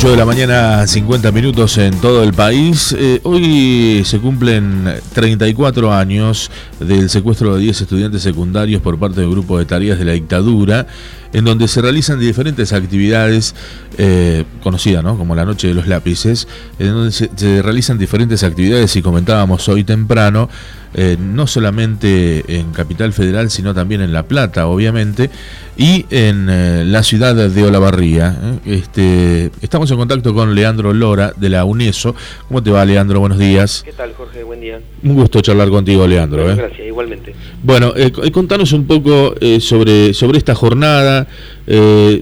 8 de la mañana, 50 minutos en todo el país. Eh, hoy se cumplen 34 años del secuestro de 10 estudiantes secundarios por parte del grupo de tareas de la dictadura, en donde se realizan diferentes actividades eh, conocidas como la Noche de los Lápices, en donde se realizan diferentes actividades y comentábamos hoy temprano eh, no solamente en Capital Federal, sino también en La Plata, obviamente, y en eh, la ciudad de Olavarría. ¿eh? Este, estamos en contacto con Leandro Lora de la UNESO. ¿Cómo te va, Leandro? Buenos días. ¿Qué tal, Jorge? Buen día. Un gusto charlar contigo, Leandro. Gracias, igualmente. Bueno, contanos un poco sobre, sobre esta jornada,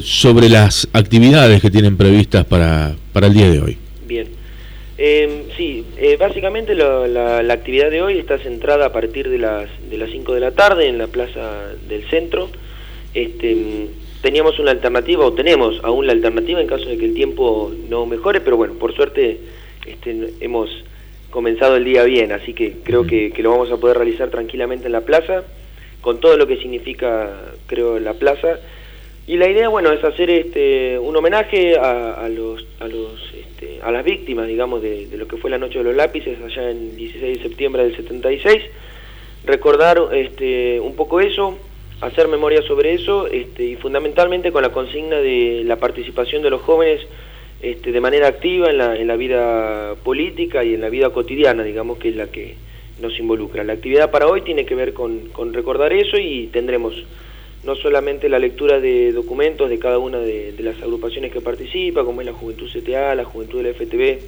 sobre las actividades que tienen previstas para, para el día de hoy. Bien. Eh, sí, eh, básicamente la, actividad de hoy está centrada a partir de las, de las 5 de la tarde en la plaza del centro. Este, teníamos una alternativa, o tenemos aún la alternativa en caso de que el tiempo no mejore, pero bueno, por suerte este, hemos comenzado el día bien, así que creo que, que, lo vamos a poder realizar tranquilamente en la plaza, con todo lo que significa, creo, la plaza. Y la idea, bueno, es hacer este, un homenaje a, los, a, los, este, a las víctimas, digamos, de, lo que fue la Noche de los Lápices allá en 16 de septiembre del 76, recordar este, un poco eso, hacer memoria sobre eso este, y fundamentalmente con la consigna de la participación de los jóvenes este, de manera activa en la, en la vida política y en la vida cotidiana, digamos, que es la que nos involucra. La actividad para hoy tiene que ver con, con recordar eso y tendremos no solamente la lectura de documentos de cada una de, las agrupaciones que participa, como es la Juventud CTA, la Juventud del FTB,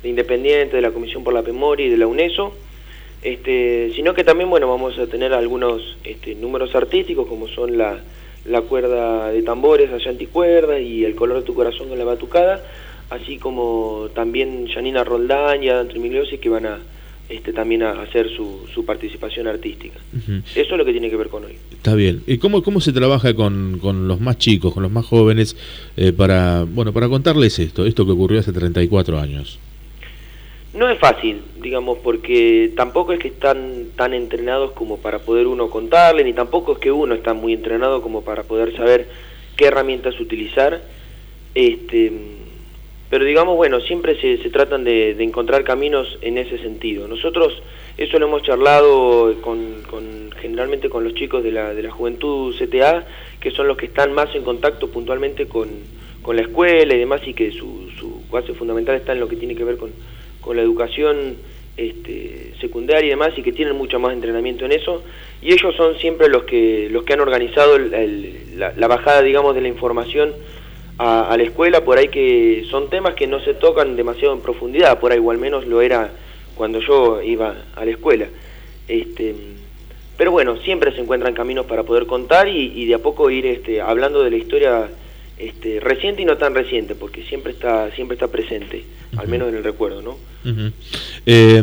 de Independiente, de la Comisión por la Memoria y de la UNESO, este, sino que también bueno vamos a tener algunos este, números artísticos como son la, la cuerda de tambores allá anticuerda y el color de tu corazón con la batucada, así como también Janina Roldán y Adam Trimigliosi que van a este, también a hacer su, su participación artística. Eso es lo que tiene que ver con hoy. Está bien. ¿Y cómo, cómo se trabaja con, con los más chicos, con los más jóvenes, eh, para, bueno, para contarles esto, esto que ocurrió hace 34 años? No es fácil, digamos, porque tampoco es que están tan entrenados como para poder uno contarle, ni tampoco es que uno está muy entrenado como para poder saber qué herramientas utilizar. Este, pero digamos, bueno, siempre se, se tratan de, encontrar caminos en ese sentido. Nosotros eso lo hemos charlado con, con, generalmente con los chicos de la, de la juventud CTA, que son los que están más en contacto puntualmente con, con la escuela y demás, y que su, su base fundamental está en lo que tiene que ver con, con la educación este, secundaria y demás, y que tienen mucho más entrenamiento en eso, y ellos son siempre los que, los que han organizado la, la bajada, digamos, de la información a, la escuela, por ahí que son temas que no se tocan demasiado en profundidad, por ahí o al menos lo era cuando yo iba a la escuela. Este, pero bueno, siempre se encuentran caminos para poder contar y, de a poco ir este, hablando de la historia este, reciente y no tan reciente, porque siempre está, siempre está presente, al menos en el recuerdo, ¿no? Eh,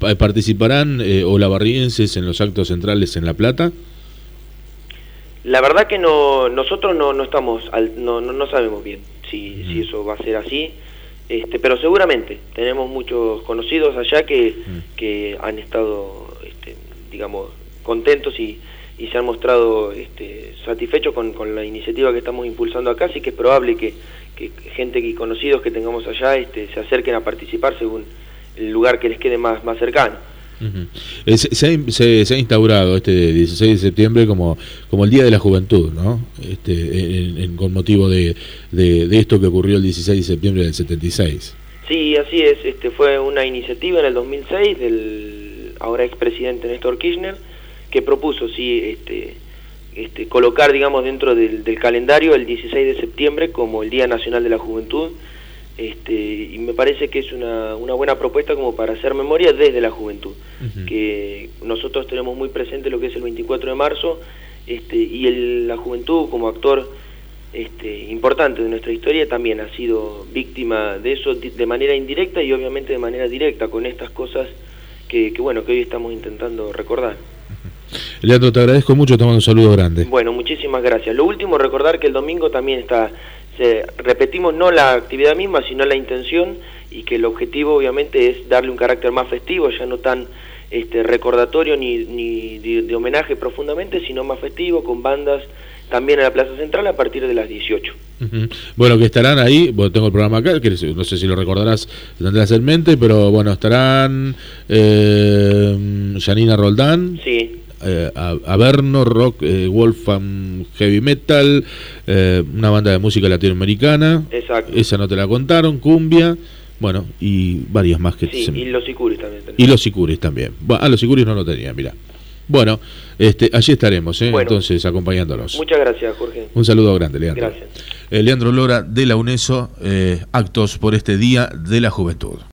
eh, ¿Participarán eh, olavarrienses en los actos centrales en La Plata? La verdad que no, nosotros no, no estamos, no, no, sabemos bien si, si eso va a ser así, este, pero seguramente tenemos muchos conocidos allá que, que han estado, este, digamos, contentos y, y se han mostrado este, satisfechos con, con, la iniciativa que estamos impulsando acá, así que es probable que, que gente y conocidos que tengamos allá este, se acerquen a participar según el lugar que les quede más, más cercano. Eh, se, ha, instaurado este 16 de septiembre como, como el Día de la Juventud, ¿no? Este, con motivo de, de, esto que ocurrió el 16 de septiembre del 76. Sí, así es. Este, fue una iniciativa en el 2006 del ahora expresidente Néstor Kirchner que propuso, sí, este, este, colocar, digamos, dentro del calendario el 16 de septiembre como el Día Nacional de la Juventud este, y me parece que es una, una, buena propuesta como para hacer memoria desde la juventud, que nosotros tenemos muy presente lo que es el 24 de marzo este, y el, la juventud como actor este, importante de nuestra historia también ha sido víctima de eso de manera indirecta y obviamente de manera directa con estas cosas que, que bueno que hoy estamos intentando recordar. Leandro, te agradezco mucho, te mando un saludo grande. Bueno, muchísimas gracias. Lo último, recordar que el domingo también está repetimos no la actividad misma, sino la intención y que el objetivo obviamente es darle un carácter más festivo, ya no tan este, recordatorio ni, ni de, homenaje profundamente, sino más festivo, con bandas también en la Plaza Central a partir de las 18. Bueno, que estarán ahí, bueno, tengo el programa acá, que no sé si lo recordarás, tendrás en mente, pero bueno, estarán eh, Janina Roldán. Sí. Eh, Averno, Rock, eh, Wolfram Heavy Metal, eh, una banda de música latinoamericana. Exacto. Esa no te la contaron, Cumbia. Bueno, y varias más que... Sí, y los Sicuris también. Y los Sicuris también. Bueno, ah, los Sicuris no lo tenía, mira. Bueno, este, allí estaremos, ¿eh? entonces, acompañándolos. Muchas gracias, Jorge. Un saludo grande, Leandro. Gracias. Leandro Lora de la UNESO, actos por este Día de la Juventud.